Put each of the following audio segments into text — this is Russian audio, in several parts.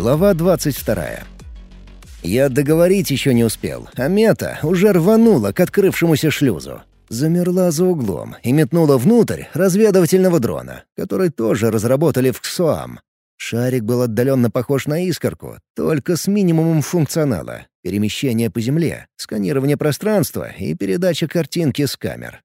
Глава 22. Я договорить еще не успел, а мета уже рванула к открывшемуся шлюзу. Замерла за углом и метнула внутрь разведывательного дрона, который тоже разработали в КСОАМ. Шарик был отдаленно похож на искорку, только с минимумом функционала — перемещение по земле, сканирование пространства и передача картинки с камер.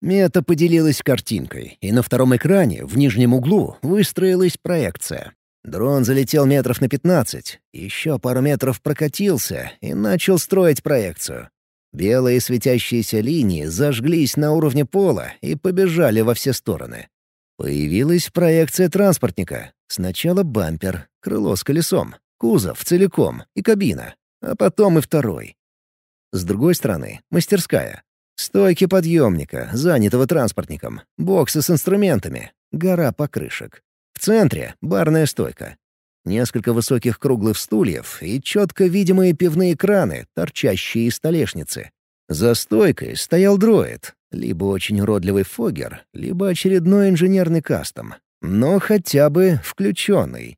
Мета поделилась картинкой, и на втором экране, в нижнем углу, выстроилась проекция. Дрон залетел метров на пятнадцать, еще пару метров прокатился и начал строить проекцию. Белые светящиеся линии зажглись на уровне пола и побежали во все стороны. Появилась проекция транспортника. Сначала бампер, крыло с колесом, кузов целиком и кабина, а потом и второй. С другой стороны — мастерская. Стойки подъемника, занятого транспортником, боксы с инструментами, гора покрышек. В центре — барная стойка. Несколько высоких круглых стульев и четко видимые пивные краны, торчащие из столешницы. За стойкой стоял дроид, либо очень уродливый фогер, либо очередной инженерный кастом, но хотя бы включенный.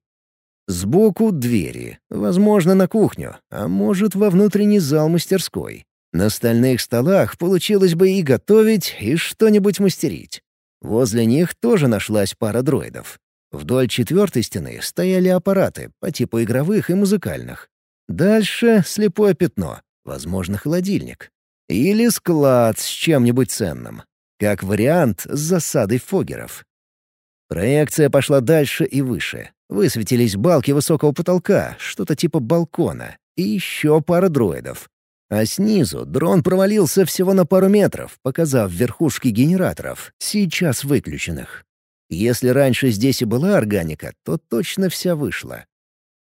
Сбоку — двери, возможно, на кухню, а может, во внутренний зал мастерской. На стальных столах получилось бы и готовить, и что-нибудь мастерить. Возле них тоже нашлась пара дроидов. Вдоль четвертой стены стояли аппараты по типу игровых и музыкальных. Дальше слепое пятно, возможно, холодильник. Или склад с чем-нибудь ценным. Как вариант, с засадой фогеров. Проекция пошла дальше и выше. Высветились балки высокого потолка, что-то типа балкона, и еще пара дроидов. А снизу дрон провалился всего на пару метров, показав верхушки генераторов, сейчас выключенных. Если раньше здесь и была органика, то точно вся вышла.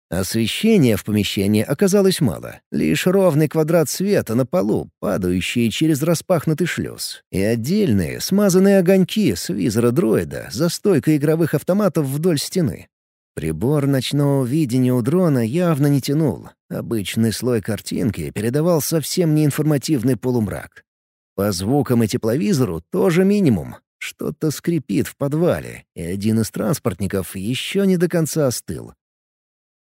Освещения в помещении оказалось мало. Лишь ровный квадрат света на полу, падающий через распахнутый шлюз. И отдельные, смазанные огоньки с визора дроида за стойкой игровых автоматов вдоль стены. Прибор ночного видения у дрона явно не тянул. Обычный слой картинки передавал совсем неинформативный полумрак. По звукам и тепловизору тоже минимум. Что-то скрипит в подвале, и один из транспортников еще не до конца остыл.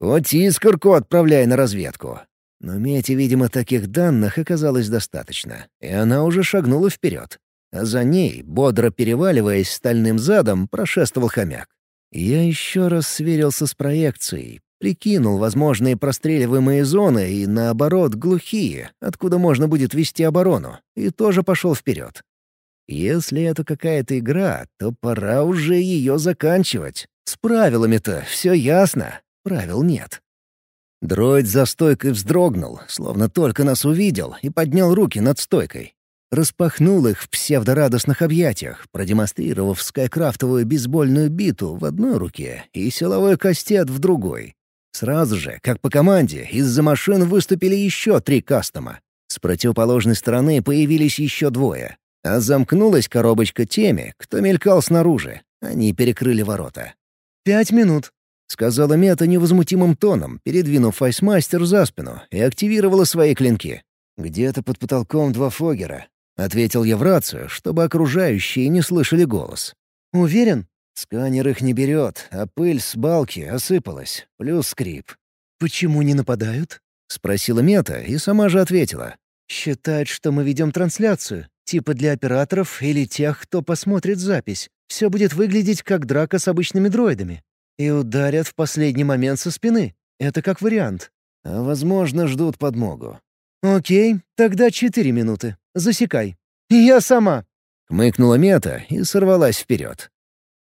«Вот искорку отправляй на разведку». Но Мете, видимо, таких данных оказалось достаточно, и она уже шагнула вперед. А за ней, бодро переваливаясь стальным задом, прошествовал хомяк. Я еще раз сверился с проекцией, прикинул возможные простреливаемые зоны и, наоборот, глухие, откуда можно будет вести оборону, и тоже пошел вперед. Если это какая-то игра, то пора уже ее заканчивать. С правилами-то все ясно, правил нет. Дроид за стойкой вздрогнул, словно только нас увидел, и поднял руки над стойкой. Распахнул их в псевдорадостных объятиях, продемонстрировав скайкрафтовую бейсбольную биту в одной руке и силовой кастет в другой. Сразу же, как по команде, из-за машин выступили еще три кастома. С противоположной стороны появились еще двое. А замкнулась коробочка теми, кто мелькал снаружи. Они перекрыли ворота. «Пять минут», — сказала Мета невозмутимым тоном, передвинув файсмастер за спину и активировала свои клинки. «Где-то под потолком два фогера. — ответил я в рацию, чтобы окружающие не слышали голос. «Уверен?» Сканер их не берет, а пыль с балки осыпалась, плюс скрип. «Почему не нападают?» — спросила Мета и сама же ответила. «Считают, что мы ведем трансляцию, типа для операторов или тех, кто посмотрит запись. Все будет выглядеть как драка с обычными дроидами. И ударят в последний момент со спины. Это как вариант. А, возможно, ждут подмогу. «Окей, тогда четыре минуты. Засекай. Я сама!» Хмыкнула Мета и сорвалась вперед.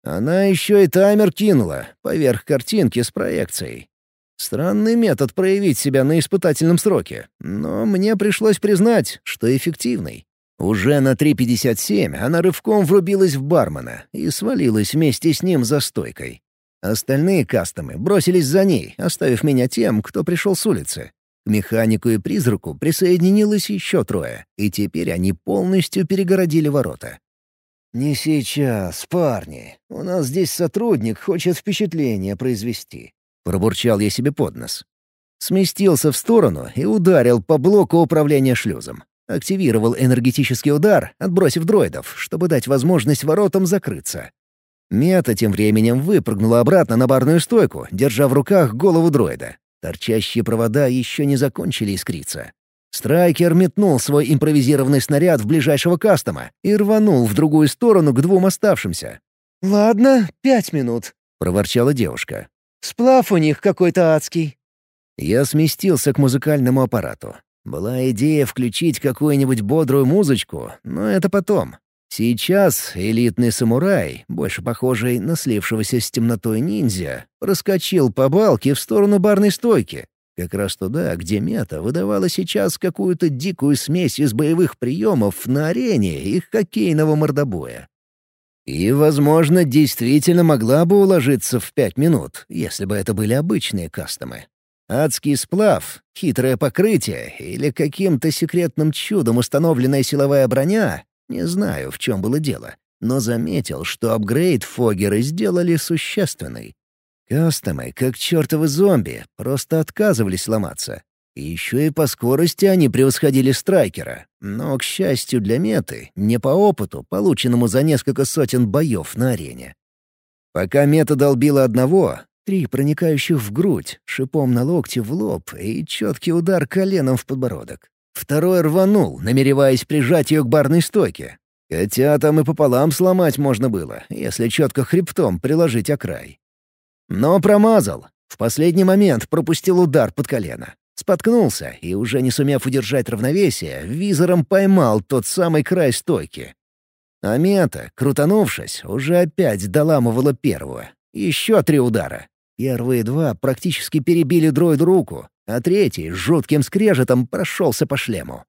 Она еще и таймер кинула, поверх картинки с проекцией. Странный метод проявить себя на испытательном сроке, но мне пришлось признать, что эффективный. Уже на 3.57 она рывком врубилась в бармена и свалилась вместе с ним за стойкой. Остальные кастомы бросились за ней, оставив меня тем, кто пришел с улицы. К механику и призраку присоединилось еще трое, и теперь они полностью перегородили ворота. «Не сейчас, парни. У нас здесь сотрудник хочет впечатление произвести», — пробурчал я себе под нос. Сместился в сторону и ударил по блоку управления шлюзом. Активировал энергетический удар, отбросив дроидов, чтобы дать возможность воротам закрыться. Мета тем временем выпрыгнула обратно на барную стойку, держа в руках голову дроида. Торчащие провода еще не закончили искриться. Страйкер метнул свой импровизированный снаряд в ближайшего кастома и рванул в другую сторону к двум оставшимся. «Ладно, пять минут», — проворчала девушка. «Сплав у них какой-то адский». Я сместился к музыкальному аппарату. Была идея включить какую-нибудь бодрую музычку, но это потом. Сейчас элитный самурай, больше похожий на слившегося с темнотой ниндзя, проскочил по балке в сторону барной стойки. Как раз туда, где мета выдавала сейчас какую-то дикую смесь из боевых приемов на арене и хоккейного мордобоя. И, возможно, действительно могла бы уложиться в пять минут, если бы это были обычные кастомы. Адский сплав, хитрое покрытие или каким-то секретным чудом установленная силовая броня — не знаю, в чем было дело, но заметил, что апгрейд Фогеры сделали существенный. Кастомы, как чертовы зомби, просто отказывались ломаться. И еще и по скорости они превосходили страйкера. Но, к счастью для меты, не по опыту, полученному за несколько сотен боев на арене. Пока мета долбила одного, Три проникающих в грудь, шипом на локте в лоб и четкий удар коленом в подбородок. Второй рванул, намереваясь прижать ее к барной стойке. Хотя там и пополам сломать можно было, если четко хребтом приложить о край. Но промазал. В последний момент пропустил удар под колено. Споткнулся и, уже не сумев удержать равновесие, визором поймал тот самый край стойки. А мета, крутанувшись, уже опять доламывала первого. Еще три удара. Первые два практически перебили дроиду руку, а третий с жутким скрежетом прошелся по шлему.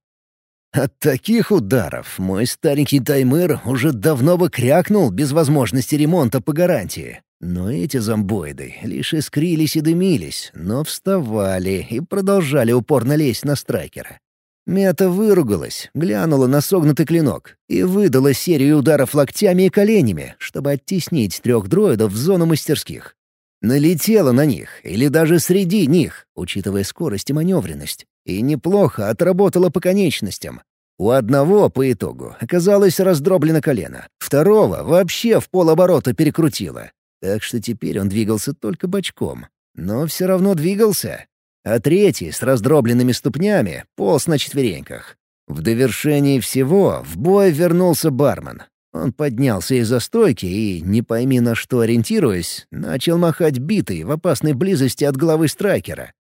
От таких ударов мой старенький таймер уже давно бы крякнул без возможности ремонта по гарантии. Но эти зомбоиды лишь искрились и дымились, но вставали и продолжали упорно лезть на страйкера. Мета выругалась, глянула на согнутый клинок и выдала серию ударов локтями и коленями, чтобы оттеснить трех дроидов в зону мастерских. Налетела на них, или даже среди них, учитывая скорость и маневренность, и неплохо отработала по конечностям. У одного, по итогу, оказалось раздроблено колено, второго вообще в полоборота перекрутило. Так что теперь он двигался только бочком. Но все равно двигался. А третий, с раздробленными ступнями, полз на четвереньках. В довершении всего в бой вернулся бармен. Он поднялся из-за стойки и, не пойми на что ориентируясь, начал махать битой в опасной близости от головы страйкера.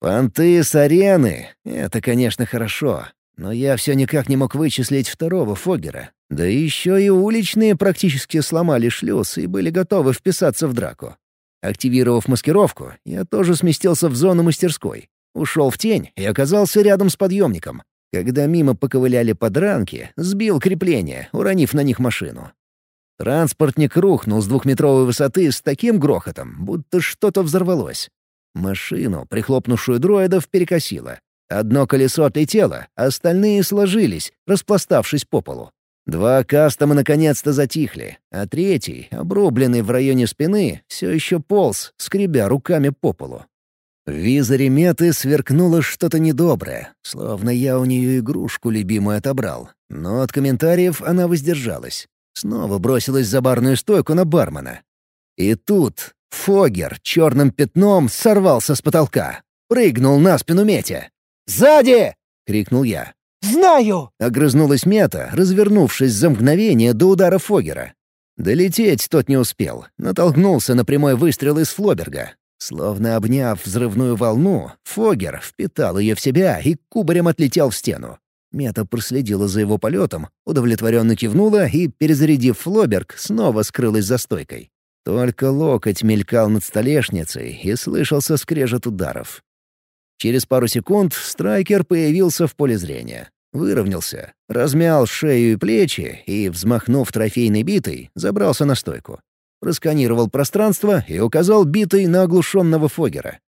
Понты с арены — это, конечно, хорошо, но я все никак не мог вычислить второго Фогера. Да еще и уличные практически сломали шлюз и были готовы вписаться в драку. Активировав маскировку, я тоже сместился в зону мастерской. Ушел в тень и оказался рядом с подъемником. Когда мимо поковыляли подранки, сбил крепление, уронив на них машину. Транспортник рухнул с двухметровой высоты с таким грохотом, будто что-то взорвалось. Машину, прихлопнувшую дроидов, перекосило. Одно колесо отлетело, остальные сложились, распластавшись по полу. Два кастома наконец-то затихли, а третий, обрубленный в районе спины, все еще полз, скребя руками по полу. В визоре меты сверкнуло что-то недоброе, словно я у нее игрушку любимую отобрал. Но от комментариев она воздержалась. Снова бросилась за барную стойку на бармена. И тут Фогер черным пятном сорвался с потолка. Прыгнул на спину Метя. «Сзади!» — крикнул я. «Знаю!» — огрызнулась Мета, развернувшись за мгновение до удара Фогера. Долететь тот не успел, натолкнулся на прямой выстрел из Флоберга. Словно обняв взрывную волну, Фогер впитал ее в себя и кубарем отлетел в стену. Мета проследила за его полетом, удовлетворенно кивнула и, перезарядив флоберг, снова скрылась за стойкой. Только локоть мелькал над столешницей и слышался скрежет ударов. Через пару секунд страйкер появился в поле зрения. Выровнялся, размял шею и плечи и, взмахнув трофейной битой, забрался на стойку просканировал пространство и указал битой на оглушенного Фогера.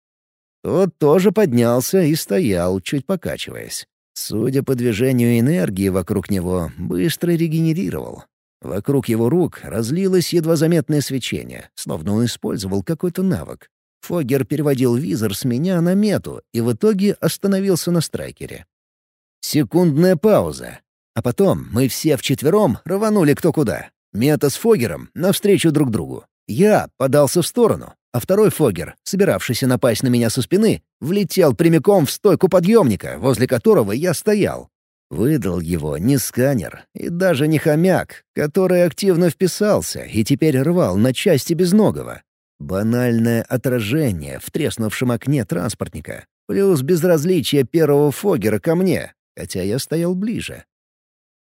Тот тоже поднялся и стоял, чуть покачиваясь. Судя по движению энергии вокруг него, быстро регенерировал. Вокруг его рук разлилось едва заметное свечение, словно он использовал какой-то навык. Фогер переводил визор с меня на мету и в итоге остановился на страйкере. Секундная пауза. А потом мы все вчетвером рванули кто куда. Мета с Фогером навстречу друг другу. Я подался в сторону, а второй Фогер, собиравшийся напасть на меня со спины, влетел прямиком в стойку подъемника, возле которого я стоял. Выдал его не сканер и даже не хомяк, который активно вписался и теперь рвал на части безногого. Банальное отражение в треснувшем окне транспортника, плюс безразличие первого Фогера ко мне, хотя я стоял ближе.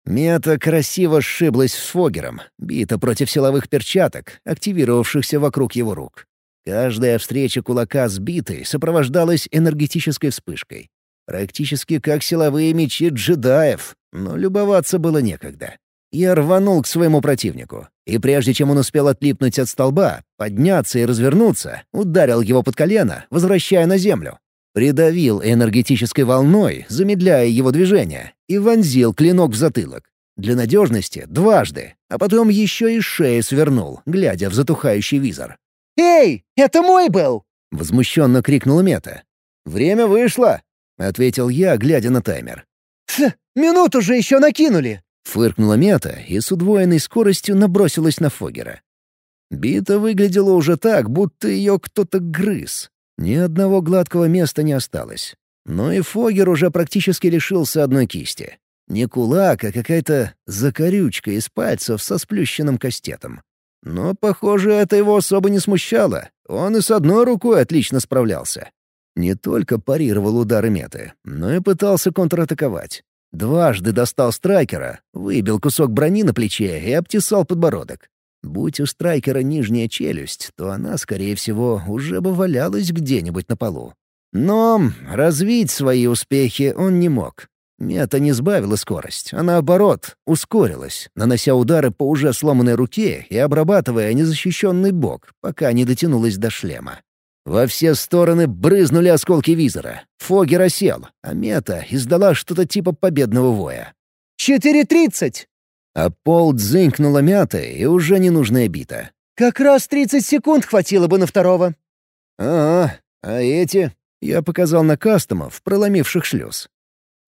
Мета красиво сшиблась с Фогером, бита против силовых перчаток, активировавшихся вокруг его рук. Каждая встреча кулака с битой сопровождалась энергетической вспышкой. Практически как силовые мечи джедаев, но любоваться было некогда. Я рванул к своему противнику, и прежде чем он успел отлипнуть от столба, подняться и развернуться, ударил его под колено, возвращая на землю. Придавил энергетической волной, замедляя его движение, и вонзил клинок в затылок. Для надежности — дважды, а потом еще и шею свернул, глядя в затухающий визор. «Эй, это мой был!» — возмущенно крикнула Мета. «Время вышло!» — ответил я, глядя на таймер. «Ц, минуту же еще накинули!» — фыркнула Мета и с удвоенной скоростью набросилась на Фогера. Бита выглядела уже так, будто ее кто-то грыз. Ни одного гладкого места не осталось. Но и Фогер уже практически лишился одной кисти. Не кулак, а какая-то закорючка из пальцев со сплющенным кастетом. Но, похоже, это его особо не смущало. Он и с одной рукой отлично справлялся. Не только парировал удары меты, но и пытался контратаковать. Дважды достал страйкера, выбил кусок брони на плече и обтесал подбородок. Будь у страйкера нижняя челюсть, то она, скорее всего, уже бы валялась где-нибудь на полу. Но развить свои успехи он не мог. Мета не сбавила скорость, а наоборот, ускорилась, нанося удары по уже сломанной руке и обрабатывая незащищенный бок, пока не дотянулась до шлема. Во все стороны брызнули осколки визора. Фогер осел, а Мета издала что-то типа победного воя. «Четыре тридцать!» А пол дзынькнула мята и уже ненужная бита. «Как раз тридцать секунд хватило бы на второго». «А, а эти?» — я показал на кастомов, проломивших шлюз.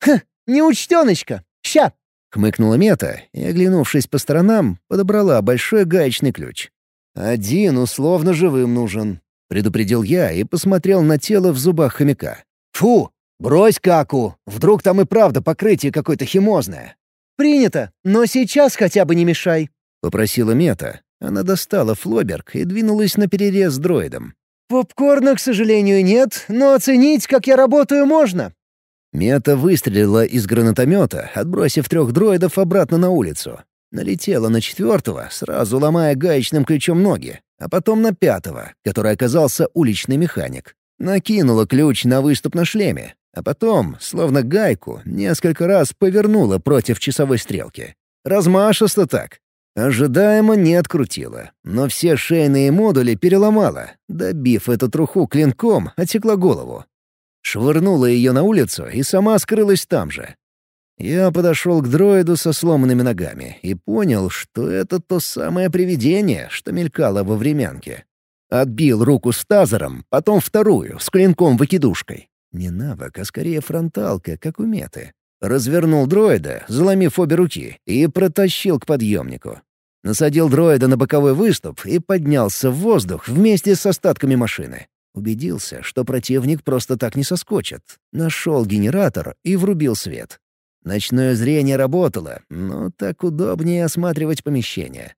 «Хм, неучтеночка! Ща!» — хмыкнула Мета и, оглянувшись по сторонам, подобрала большой гаечный ключ. «Один условно живым нужен», — предупредил я и посмотрел на тело в зубах хомяка. «Фу! Брось каку! Вдруг там и правда покрытие какое-то химозное!» «Принято, но сейчас хотя бы не мешай», — попросила Мета. Она достала флоберг и двинулась на перерез с дроидом. «Попкорна, к сожалению, нет, но оценить, как я работаю, можно». Мета выстрелила из гранатомета, отбросив трех дроидов обратно на улицу. Налетела на четвертого, сразу ломая гаечным ключом ноги, а потом на пятого, который оказался уличный механик. Накинула ключ на выступ на шлеме, а потом, словно гайку, несколько раз повернула против часовой стрелки. Размашисто так. Ожидаемо не открутила, но все шейные модули переломала, добив эту труху клинком, отсекла голову. Швырнула ее на улицу и сама скрылась там же. Я подошел к дроиду со сломанными ногами и понял, что это то самое привидение, что мелькало во времянке. Отбил руку с тазером, потом вторую, с клинком-выкидушкой. Не навык, а скорее фронталка, как у меты. Развернул дроида, заломив обе руки, и протащил к подъемнику. Насадил дроида на боковой выступ и поднялся в воздух вместе с остатками машины. Убедился, что противник просто так не соскочит. Нашел генератор и врубил свет. Ночное зрение работало, но так удобнее осматривать помещение.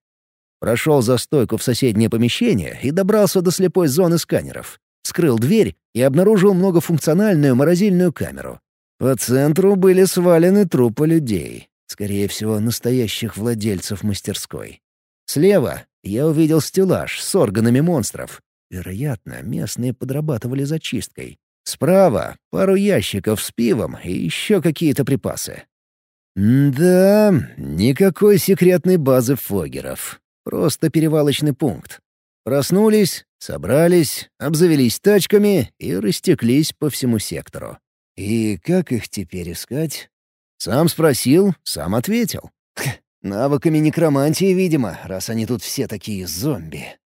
Прошел за стойку в соседнее помещение и добрался до слепой зоны сканеров. Скрыл дверь и обнаружил многофункциональную морозильную камеру. По центру были свалены трупы людей, скорее всего, настоящих владельцев мастерской. Слева я увидел стеллаж с органами монстров. Вероятно, местные подрабатывали зачисткой. Справа — пару ящиков с пивом и еще какие-то припасы. да, никакой секретной базы фогеров. Просто перевалочный пункт. Проснулись, собрались, обзавелись тачками и растеклись по всему сектору. И как их теперь искать? Сам спросил, сам ответил. Навыками некромантии, видимо, раз они тут все такие зомби.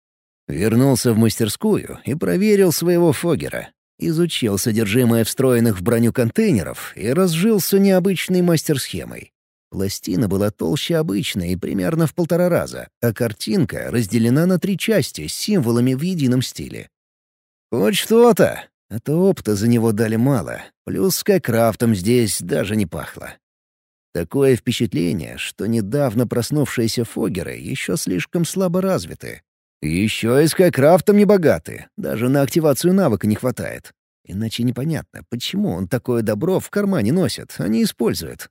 Вернулся в мастерскую и проверил своего Фогера. Изучил содержимое встроенных в броню контейнеров и разжился необычной мастер-схемой. Пластина была толще обычной примерно в полтора раза, а картинка разделена на три части с символами в едином стиле. Хоть что-то, а то опыта за него дали мало, плюс скайкрафтом здесь даже не пахло. Такое впечатление, что недавно проснувшиеся фогеры еще слишком слабо развиты. Еще и скайкрафтом не богаты, даже на активацию навыка не хватает. Иначе непонятно, почему он такое добро в кармане носит, а не использует.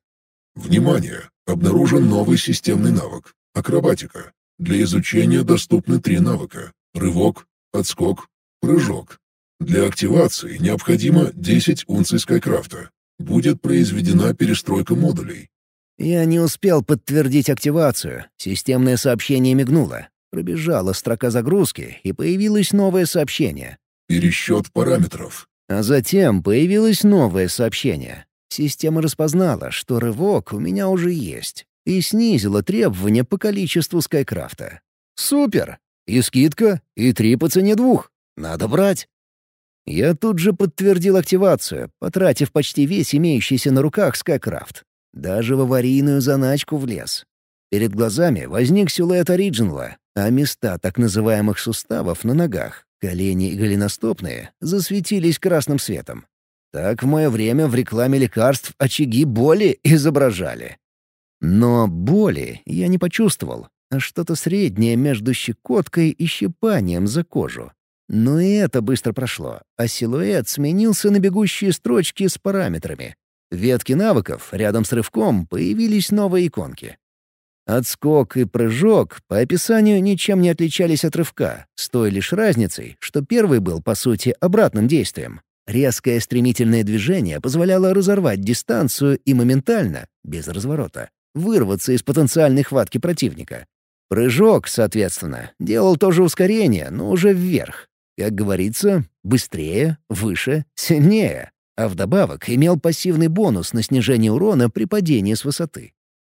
Внимание! Обнаружен новый системный навык — акробатика. Для изучения доступны три навыка — рывок, отскок, прыжок. Для активации необходимо 10 унций скайкрафта. Будет произведена перестройка модулей. Я не успел подтвердить активацию. Системное сообщение мигнуло. Пробежала строка загрузки, и появилось новое сообщение. Пересчет параметров. А затем появилось новое сообщение. Система распознала, что рывок у меня уже есть, и снизила требования по количеству скайкрафта. Супер! И скидка, и три по цене двух. Надо брать. Я тут же подтвердил активацию, потратив почти весь имеющийся на руках скайкрафт. Даже в аварийную заначку влез. Перед глазами возник силуэт оригинала, а места так называемых суставов на ногах, колени и голеностопные, засветились красным светом. Так в мое время в рекламе лекарств очаги боли изображали. Но боли я не почувствовал, а что-то среднее между щекоткой и щипанием за кожу. Но и это быстро прошло, а силуэт сменился на бегущие строчки с параметрами. Ветки навыков рядом с рывком появились новые иконки. Отскок и прыжок по описанию ничем не отличались от рывка, с той лишь разницей, что первый был, по сути, обратным действием, Резкое стремительное движение позволяло разорвать дистанцию и моментально, без разворота, вырваться из потенциальной хватки противника. Прыжок, соответственно, делал тоже ускорение, но уже вверх. Как говорится, быстрее, выше, сильнее. А вдобавок имел пассивный бонус на снижение урона при падении с высоты.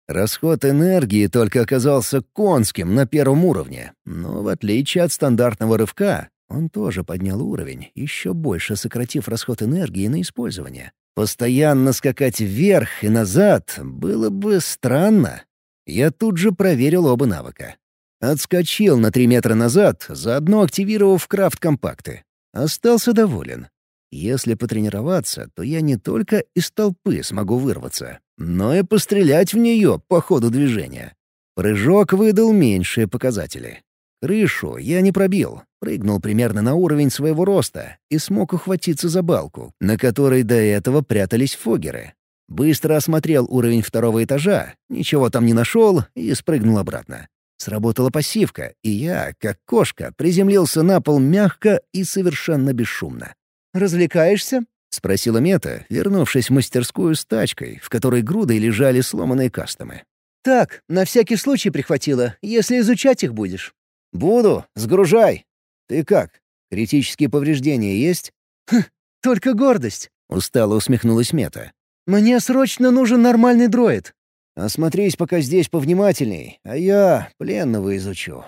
Расход энергии только оказался конским на первом уровне, но в отличие от стандартного рывка, он тоже поднял уровень, еще больше сократив расход энергии на использование. Постоянно скакать вверх и назад было бы странно. Я тут же проверил оба навыка. Отскочил на три метра назад, заодно активировав крафт-компакты. Остался доволен. Если потренироваться, то я не только из толпы смогу вырваться, но и пострелять в нее по ходу движения. Прыжок выдал меньшие показатели. Крышу я не пробил, прыгнул примерно на уровень своего роста и смог ухватиться за балку, на которой до этого прятались фогеры. Быстро осмотрел уровень второго этажа, ничего там не нашел и спрыгнул обратно. Сработала пассивка, и я, как кошка, приземлился на пол мягко и совершенно бесшумно. «Развлекаешься?» — спросила Мета, вернувшись в мастерскую с тачкой, в которой грудой лежали сломанные кастомы. «Так, на всякий случай прихватила, если изучать их будешь». «Буду, сгружай. Ты как, критические повреждения есть?» «Хм, только гордость», — устало усмехнулась Мета. «Мне срочно нужен нормальный дроид». «Осмотрись пока здесь повнимательней, а я пленного изучу.